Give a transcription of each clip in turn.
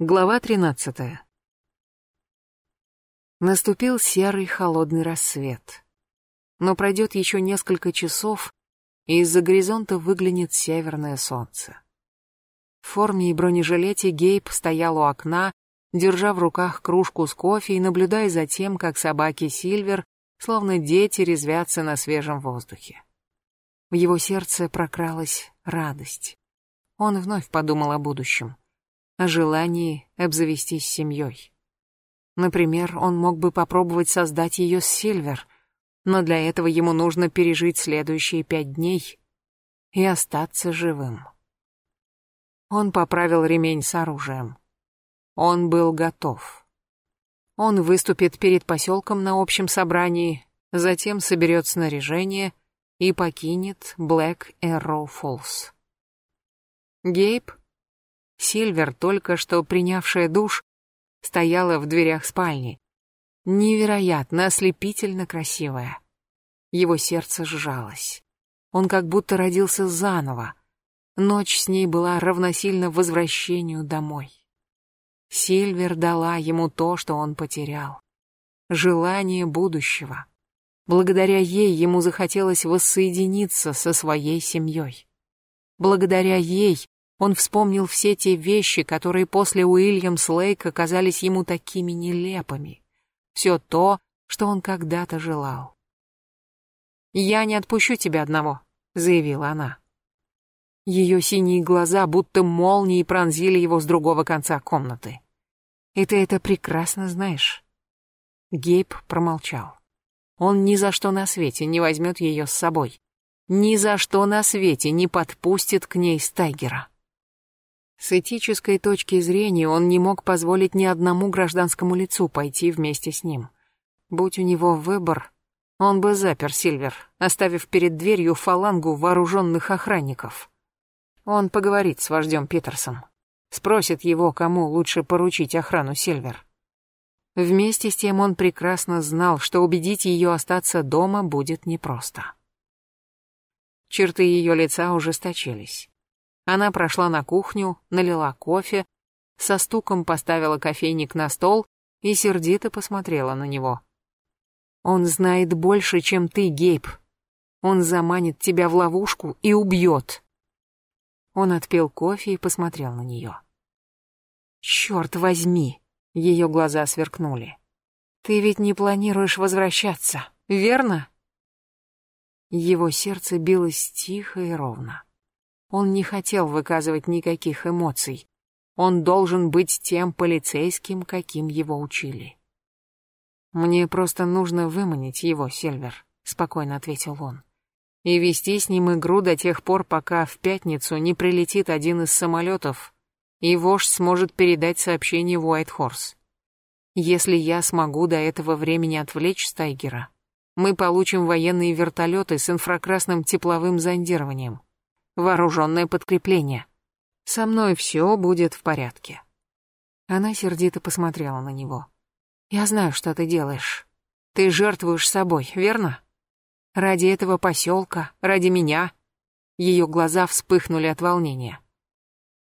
Глава тринадцатая. Наступил серый холодный рассвет. Но пройдет еще несколько часов, и из-за горизонта выглянет северное солнце. В форме и бронежилете Гейб стоял у окна, держа в руках кружку с кофе и наблюдая за тем, как собаки Сильвер, словно дети, резвятся на свежем воздухе. В его сердце прокралась радость. Он вновь подумал о будущем о желании обзавестись семьей. Например, он мог бы попробовать создать ее с Сильвер, но для этого ему нужно пережить следующие пять дней и остаться живым. Он поправил ремень с оружием. Он был готов. Он выступит перед поселком на общем собрании, затем соберет снаряжение и покинет Блэк Эрроу Фоллс. Гейб Сильвер, только что принявшая душ, стояла в дверях спальни. Невероятно, ослепительно красивая. Его сердце сжалось. Он как будто родился заново. Ночь с ней была равносильна возвращению домой. Сильвер дала ему то, что он потерял. Желание будущего. Благодаря ей ему захотелось воссоединиться со своей семьей. Благодаря ей он вспомнил все те вещи, которые после Уильямс Лейк оказались ему такими нелепыми. Все то, что он когда-то желал. «Я не отпущу тебя одного», — заявила она. Ее синие глаза будто молнией пронзили его с другого конца комнаты. «И ты это прекрасно знаешь». Гейб промолчал. Он ни за что на свете не возьмет ее с собой. Ни за что на свете не подпустит к ней Стайгера. С этической точки зрения он не мог позволить ни одному гражданскому лицу пойти вместе с ним. Будь у него выбор, он бы запер Сильвер, оставив перед дверью фалангу вооруженных охранников. Он поговорит с вождем Питерсом, спросит его, кому лучше поручить охрану Сильвер. Вместе с тем он прекрасно знал, что убедить ее остаться дома будет непросто. Черты ее лица ужесточились. Она прошла на кухню, налила кофе, со стуком поставила кофейник на стол и сердито посмотрела на него. «Он знает больше, чем ты, Гейб. Он заманит тебя в ловушку и убьет». Он отпил кофе и посмотрел на нее. «Черт возьми!» — ее глаза сверкнули. «Ты ведь не планируешь возвращаться, верно?» Его сердце билось тихо и ровно. Он не хотел выказывать никаких эмоций. Он должен быть тем полицейским, каким его учили. «Мне просто нужно выманить его, Сильвер», — спокойно ответил он. «И вести с ним игру до тех пор, пока в пятницу не прилетит один из самолетов, и вождь сможет передать сообщение Уайтхорс. Если я смогу до этого времени отвлечь Стайгера, мы получим военные вертолеты с инфракрасным тепловым зондированием вооруженное подкрепление. Со мной все будет в порядке. Она сердито посмотрела на него. Я знаю, что ты делаешь. Ты жертвуешь собой, верно? Ради этого поселка, ради меня. Ее глаза вспыхнули от волнения.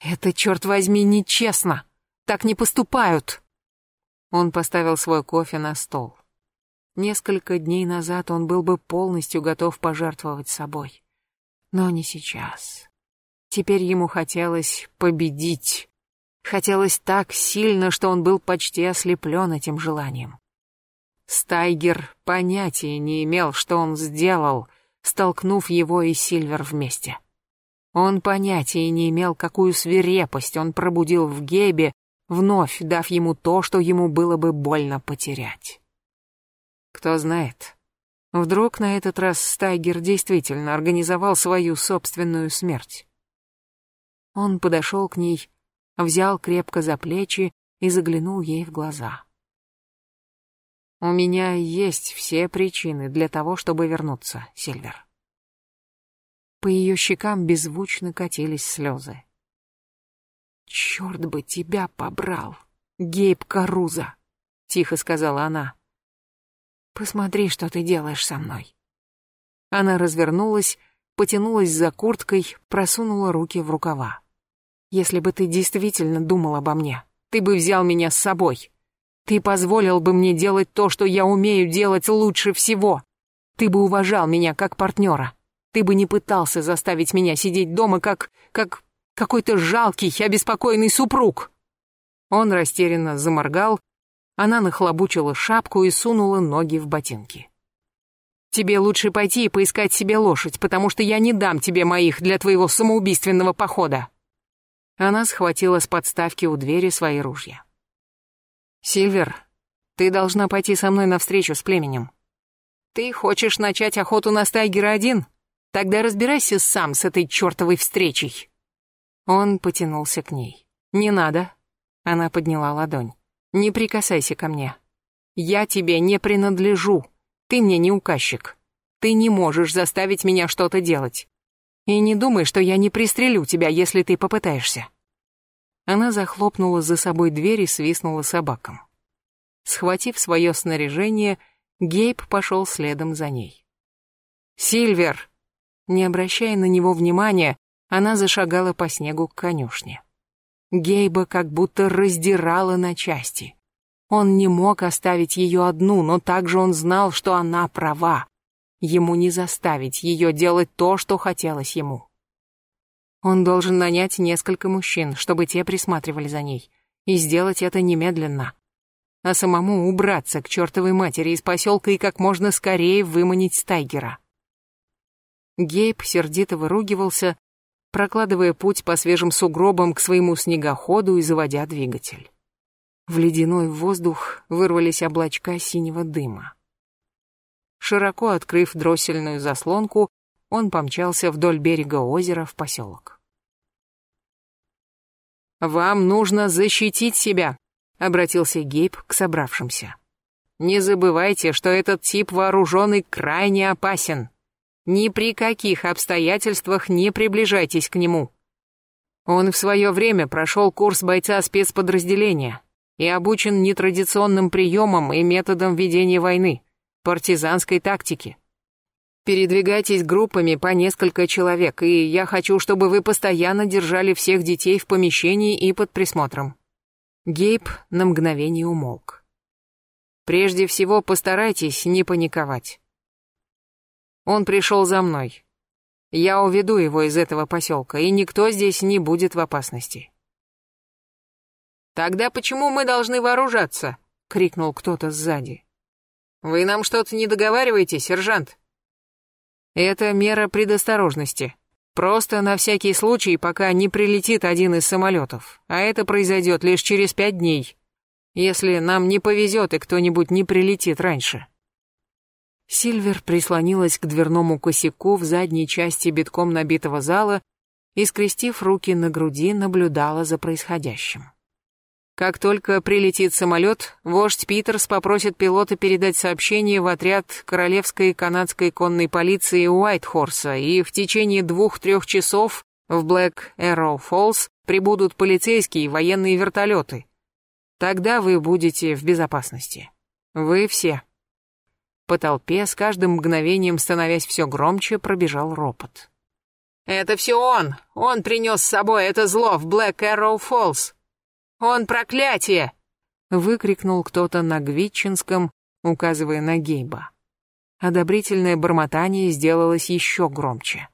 Это, черт возьми, нечестно. Так не поступают. Он поставил свой кофе на стол. Несколько дней назад он был бы полностью готов пожертвовать собой. Но не сейчас. Теперь ему хотелось победить. Хотелось так сильно, что он был почти ослеплен этим желанием. Стайгер понятия не имел, что он сделал, столкнув его и Сильвер вместе. Он понятия не имел, какую свирепость он пробудил в Гебе, вновь дав ему то, что ему было бы больно потерять. Кто знает, Вдруг на этот раз Стайгер действительно организовал свою собственную смерть. Он подошел к ней, взял крепко за плечи и заглянул ей в глаза. «У меня есть все причины для того, чтобы вернуться, Сильвер». По ее щекам беззвучно катились слезы. «Черт бы тебя побрал, Гейб Каруза!» — тихо сказала она. Посмотри, что ты делаешь со мной. Она развернулась, потянулась за курткой, просунула руки в рукава. Если бы ты действительно думал обо мне, ты бы взял меня с собой. Ты позволил бы мне делать то, что я умею делать лучше всего. Ты бы уважал меня как партнера. Ты бы не пытался заставить меня сидеть дома как... как какой-то жалкий, обеспокоенный супруг. Он растерянно заморгал, она нахлобучила шапку и сунула ноги в ботинки. «Тебе лучше пойти и поискать себе лошадь, потому что я не дам тебе моих для твоего самоубийственного похода». Она схватила с подставки у двери свои ружья. «Сильвер, ты должна пойти со мной навстречу с племенем. Ты хочешь начать охоту на Стайгера один? Тогда разбирайся сам с этой чертовой встречей». Он потянулся к ней. «Не надо». Она подняла ладонь. «Не прикасайся ко мне. Я тебе не принадлежу. Ты мне не указчик. Ты не можешь заставить меня что-то делать. И не думай, что я не пристрелю тебя, если ты попытаешься». Она захлопнула за собой дверь и свистнула собакам. Схватив свое снаряжение, Гейб пошел следом за ней. «Сильвер!» Не обращая на него внимания, она зашагала по снегу к конюшне. Гейба как будто раздирала на части. Он не мог оставить ее одну, но также он знал, что она права. Ему не заставить ее делать то, что хотелось ему. Он должен нанять несколько мужчин, чтобы те присматривали за ней, и сделать это немедленно. А самому убраться к чертовой матери из поселка и как можно скорее выманить Стайгера. Гейб сердито выругивался, прокладывая путь по свежим сугробам к своему снегоходу и заводя двигатель. В ледяной воздух вырвались облачка синего дыма. Широко открыв дроссельную заслонку, он помчался вдоль берега озера в поселок. «Вам нужно защитить себя», — обратился Гейб к собравшимся. «Не забывайте, что этот тип вооруженный крайне опасен. Ни при каких обстоятельствах не приближайтесь к нему. Он в свое время прошел курс бойца спецподразделения, и обучен нетрадиционным приемам и методам ведения войны, партизанской тактике. Передвигайтесь группами по несколько человек, и я хочу, чтобы вы постоянно держали всех детей в помещении и под присмотром. Гейб на мгновение умолк. Прежде всего, постарайтесь не паниковать. Он пришел за мной. Я уведу его из этого поселка, и никто здесь не будет в опасности. «Тогда почему мы должны вооружаться?» — крикнул кто-то сзади. «Вы нам что-то не договариваете, сержант?» «Это мера предосторожности. Просто на всякий случай, пока не прилетит один из самолетов. А это произойдет лишь через пять дней, если нам не повезет и кто-нибудь не прилетит раньше». Сильвер прислонилась к дверному косяку в задней части битком набитого зала и, скрестив руки на груди, наблюдала за происходящим. Как только прилетит самолет, вождь Питерс попросит пилота передать сообщение в отряд Королевской канадской конной полиции Уайтхорса, и в течение двух-трех часов в Блэк Эрроу Фоллс прибудут полицейские и военные вертолеты. Тогда вы будете в безопасности. Вы все. По толпе, с каждым мгновением становясь все громче, пробежал ропот. «Это все он! Он принес с собой это зло в Блэк Эрроу Фоллс!» «Он проклятие!» — выкрикнул кто-то на гвитчинском, указывая на Гейба. Одобрительное бормотание сделалось еще громче.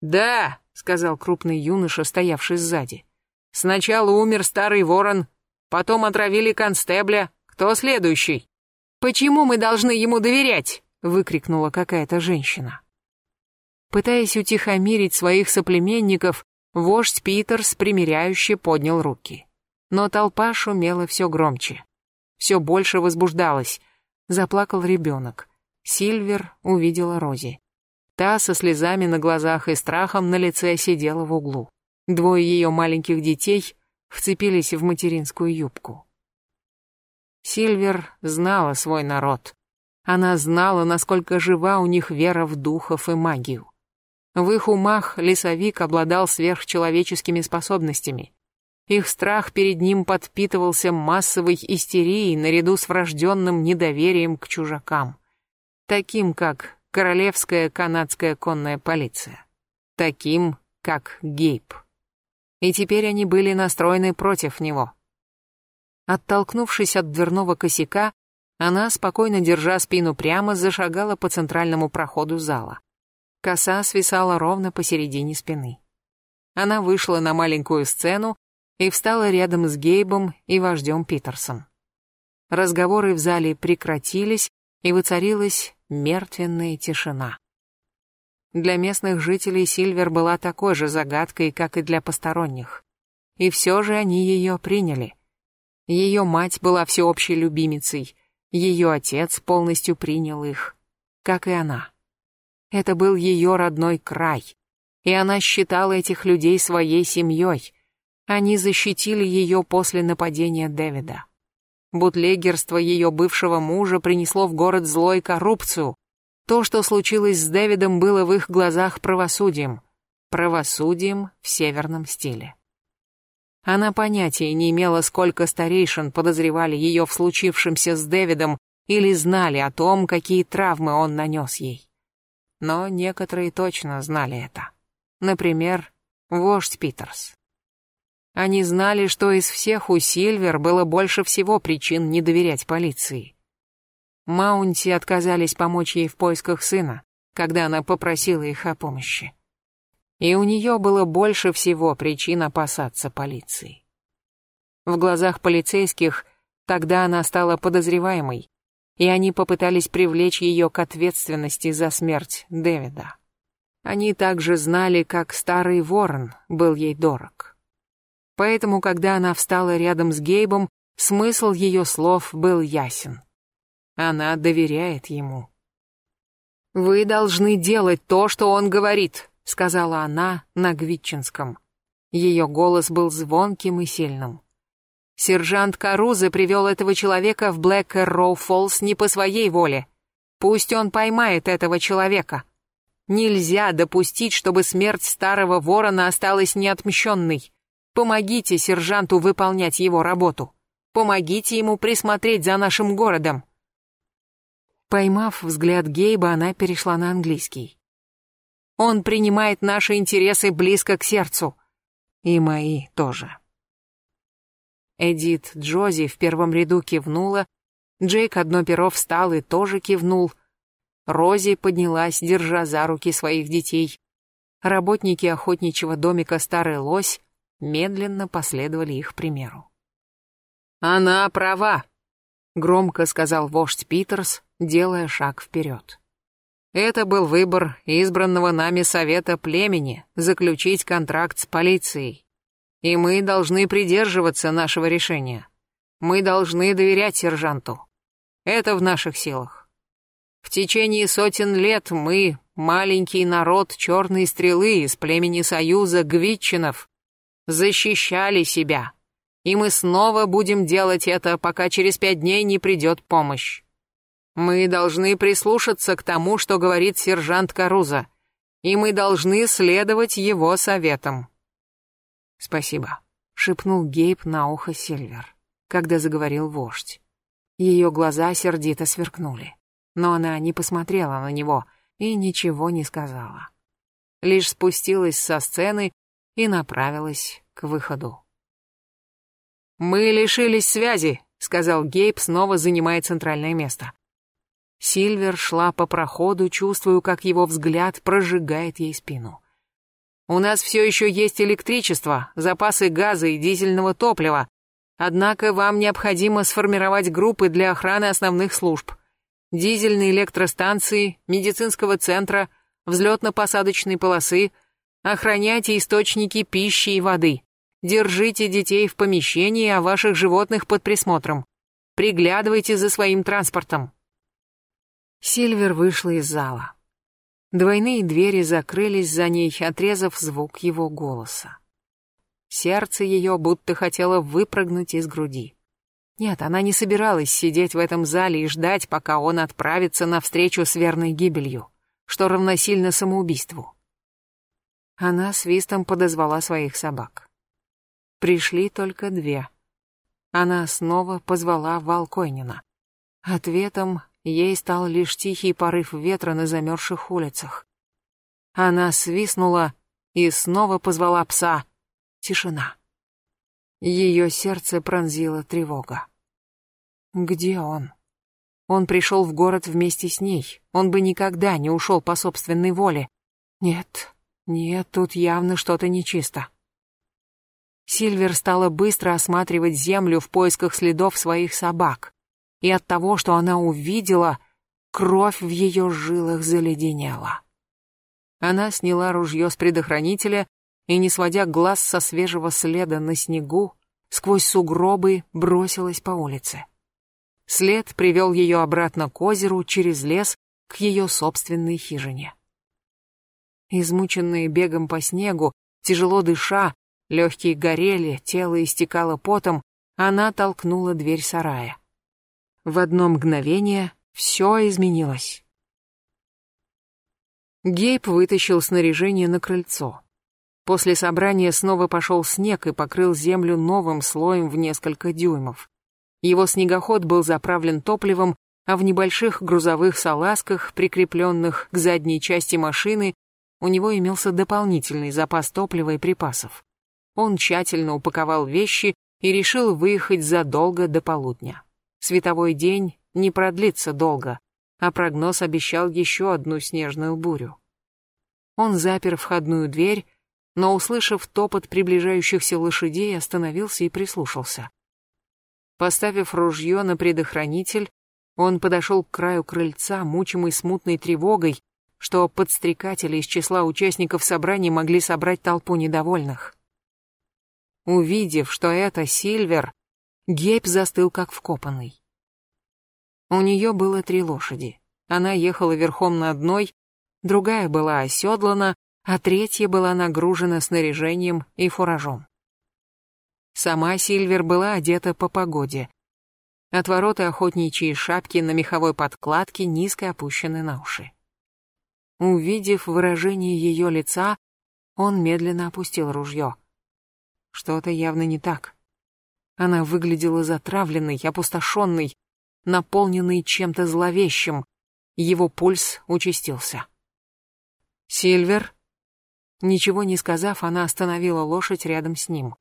«Да», — сказал крупный юноша, стоявший сзади. «Сначала умер старый ворон, потом отравили констебля. Кто следующий?» «Почему мы должны ему доверять?» — выкрикнула какая-то женщина. Пытаясь утихомирить своих соплеменников, вождь Питерс примиряюще поднял руки. Но толпа шумела все громче. Все больше возбуждалась. Заплакал ребенок. Сильвер увидела Рози. Та со слезами на глазах и страхом на лице сидела в углу. Двое ее маленьких детей вцепились в материнскую юбку. Сильвер знала свой народ. Она знала, насколько жива у них вера в духов и магию. В их умах лесовик обладал сверхчеловеческими способностями. Их страх перед ним подпитывался массовой истерией наряду с врожденным недоверием к чужакам, таким как Королевская канадская конная полиция, таким как Гейб. И теперь они были настроены против него. Оттолкнувшись от дверного косяка, она, спокойно держа спину прямо, зашагала по центральному проходу зала. Коса свисала ровно посередине спины. Она вышла на маленькую сцену и встала рядом с Гейбом и вождем Питерсон. Разговоры в зале прекратились, и воцарилась мертвенная тишина. Для местных жителей Сильвер была такой же загадкой, как и для посторонних. И все же они ее приняли. Ее мать была всеобщей любимицей, ее отец полностью принял их, как и она. Это был ее родной край, и она считала этих людей своей семьей. Они защитили ее после нападения Дэвида. Бутлегерство ее бывшего мужа принесло в город зло и коррупцию. То, что случилось с Дэвидом, было в их глазах правосудием. Правосудием в северном стиле. Она понятия не имела, сколько старейшин подозревали ее в случившемся с Дэвидом или знали о том, какие травмы он нанес ей. Но некоторые точно знали это. Например, вождь Питерс. Они знали, что из всех у Сильвер было больше всего причин не доверять полиции. Маунти отказались помочь ей в поисках сына, когда она попросила их о помощи и у нее было больше всего причин опасаться полиции. В глазах полицейских тогда она стала подозреваемой, и они попытались привлечь ее к ответственности за смерть Дэвида. Они также знали, как старый ворон был ей дорог. Поэтому, когда она встала рядом с Гейбом, смысл ее слов был ясен. Она доверяет ему. «Вы должны делать то, что он говорит», — сказала она на гвитчинском. Ее голос был звонким и сильным. Сержант Каруза привел этого человека в Блэк Роу Фоллс не по своей воле. Пусть он поймает этого человека. Нельзя допустить, чтобы смерть старого ворона осталась неотмщенной. Помогите сержанту выполнять его работу. Помогите ему присмотреть за нашим городом. Поймав взгляд Гейба, она перешла на английский. Он принимает наши интересы близко к сердцу. И мои тоже. Эдит Джози в первом ряду кивнула, Джейк одно перо встал и тоже кивнул. Рози поднялась, держа за руки своих детей. Работники охотничьего домика «Старый лось» медленно последовали их примеру. «Она права», — громко сказал вождь Питерс, делая шаг вперед. Это был выбор избранного нами совета племени заключить контракт с полицией. И мы должны придерживаться нашего решения. Мы должны доверять сержанту. Это в наших силах. В течение сотен лет мы, маленький народ черной стрелы из племени Союза Гвитчинов, защищали себя. И мы снова будем делать это, пока через пять дней не придет помощь. Мы должны прислушаться к тому, что говорит сержант Каруза, и мы должны следовать его советам. Спасибо, шепнул Гейб на ухо Сильвер, когда заговорил вождь. Ее глаза сердито сверкнули, но она не посмотрела на него и ничего не сказала. Лишь спустилась со сцены и направилась к выходу. «Мы лишились связи», — сказал Гейб, снова занимая центральное место. Сильвер шла по проходу, чувствуя, как его взгляд прожигает ей спину. «У нас все еще есть электричество, запасы газа и дизельного топлива, однако вам необходимо сформировать группы для охраны основных служб. Дизельной электростанции, медицинского центра, взлетно-посадочной полосы, охраняйте источники пищи и воды. Держите детей в помещении, а ваших животных под присмотром. Приглядывайте за своим транспортом. Сильвер вышла из зала. Двойные двери закрылись за ней, отрезав звук его голоса. Сердце ее будто хотело выпрыгнуть из груди. Нет, она не собиралась сидеть в этом зале и ждать, пока он отправится навстречу с верной гибелью, что равносильно самоубийству. Она свистом подозвала своих собак. Пришли только две. Она снова позвала Волкойнина. Ответом Ей стал лишь тихий порыв ветра на замерзших улицах. Она свистнула и снова позвала пса. Тишина. Ее сердце пронзила тревога. Где он? Он пришел в город вместе с ней. Он бы никогда не ушел по собственной воле. Нет, нет, тут явно что-то нечисто. Сильвер стала быстро осматривать землю в поисках следов своих собак. И от того, что она увидела, кровь в ее жилах заледенела. Она сняла ружье с предохранителя и, не сводя глаз со свежего следа на снегу, сквозь сугробы бросилась по улице. След привел ее обратно к озеру, через лес, к ее собственной хижине. Измученные бегом по снегу, тяжело дыша, легкие горели, тело истекало потом, она толкнула дверь сарая. В одно мгновение все изменилось. Гейб вытащил снаряжение на крыльцо. После собрания снова пошел снег и покрыл землю новым слоем в несколько дюймов. Его снегоход был заправлен топливом, а в небольших грузовых салазках, прикрепленных к задней части машины, у него имелся дополнительный запас топлива и припасов. Он тщательно упаковал вещи и решил выехать задолго до полудня. Световой день не продлится долго, а прогноз обещал еще одну снежную бурю. Он запер входную дверь, но, услышав топот приближающихся лошадей, остановился и прислушался. Поставив ружье на предохранитель, он подошел к краю крыльца, мучимый смутной тревогой, что подстрекатели из числа участников собрания могли собрать толпу недовольных. Увидев, что это Сильвер, Гейб застыл как вкопанный. У нее было три лошади. Она ехала верхом на одной, другая была оседлана, а третья была нагружена снаряжением и фуражом. Сама Сильвер была одета по погоде. Отвороты охотничьи шапки на меховой подкладке низко опущены на уши. Увидев выражение ее лица, он медленно опустил ружье. Что-то явно не так. Она выглядела затравленной, опустошенной, наполненной чем-то зловещим. Его пульс участился. «Сильвер?» Ничего не сказав, она остановила лошадь рядом с ним.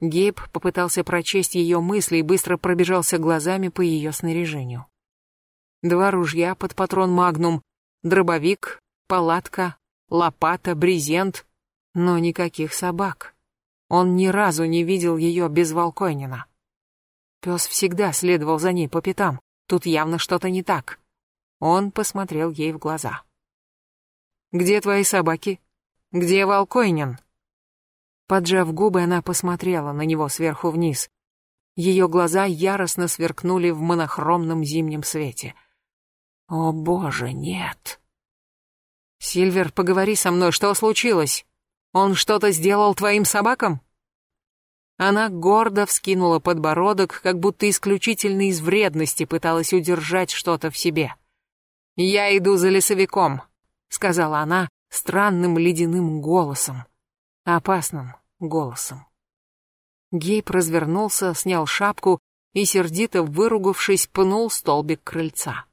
Гейб попытался прочесть ее мысли и быстро пробежался глазами по ее снаряжению. Два ружья под патрон «Магнум», дробовик, палатка, лопата, брезент, но никаких собак. Он ни разу не видел ее без Волкойнина. Пес всегда следовал за ней по пятам, тут явно что-то не так. Он посмотрел ей в глаза. «Где твои собаки?» Где Волкойнин?» Поджав губы, она посмотрела на него сверху вниз. Ее глаза яростно сверкнули в монохромном зимнем свете. «О боже, нет!» «Сильвер, поговори со мной, что случилось? Он что-то сделал твоим собакам?» Она гордо вскинула подбородок, как будто исключительно из вредности пыталась удержать что-то в себе. «Я иду за лесовиком», — сказала она, странным ледяным голосом, опасным голосом. Гейб развернулся, снял шапку и, сердито выругавшись, пнул столбик крыльца.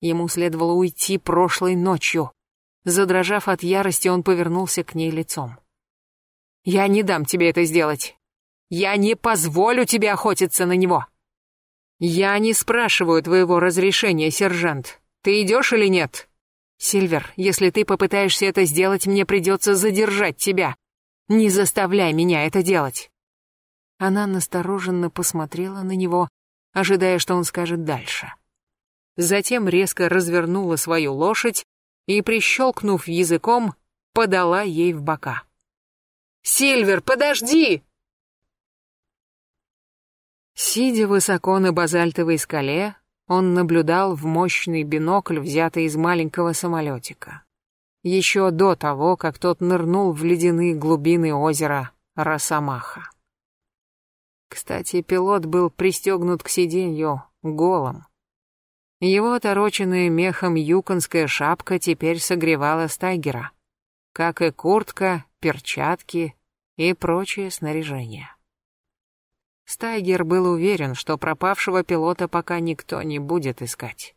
Ему следовало уйти прошлой ночью. Задрожав от ярости, он повернулся к ней лицом. «Я не дам тебе это сделать. Я не позволю тебе охотиться на него. Я не спрашиваю твоего разрешения, сержант. Ты идешь или нет?» Сильвер, если ты попытаешься это сделать, мне придется задержать тебя. Не заставляй меня это делать. Она настороженно посмотрела на него, ожидая, что он скажет дальше. Затем резко развернула свою лошадь и, прищелкнув языком, подала ей в бока. «Сильвер, подожди!» Сидя высоко на базальтовой скале, он наблюдал в мощный бинокль, взятый из маленького самолетика. Еще до того, как тот нырнул в ледяные глубины озера Росомаха. Кстати, пилот был пристегнут к сиденью голым. Его отороченная мехом юконская шапка теперь согревала Стайгера, как и куртка, перчатки и прочее снаряжение. Стайгер был уверен, что пропавшего пилота пока никто не будет искать.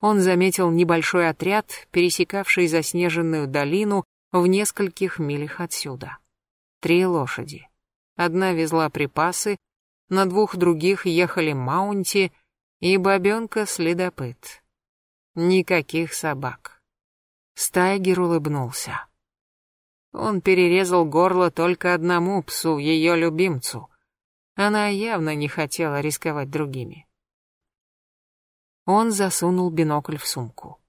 Он заметил небольшой отряд, пересекавший заснеженную долину в нескольких милях отсюда. Три лошади. Одна везла припасы, на двух других ехали Маунти и бабенка-следопыт. Никаких собак. Стайгер улыбнулся. Он перерезал горло только одному псу, ее любимцу. Она явно не хотела рисковать другими. Он засунул бинокль в сумку.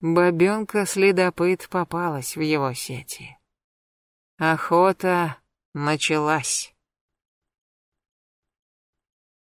Бабенка-следопыт попалась в его сети. Охота началась.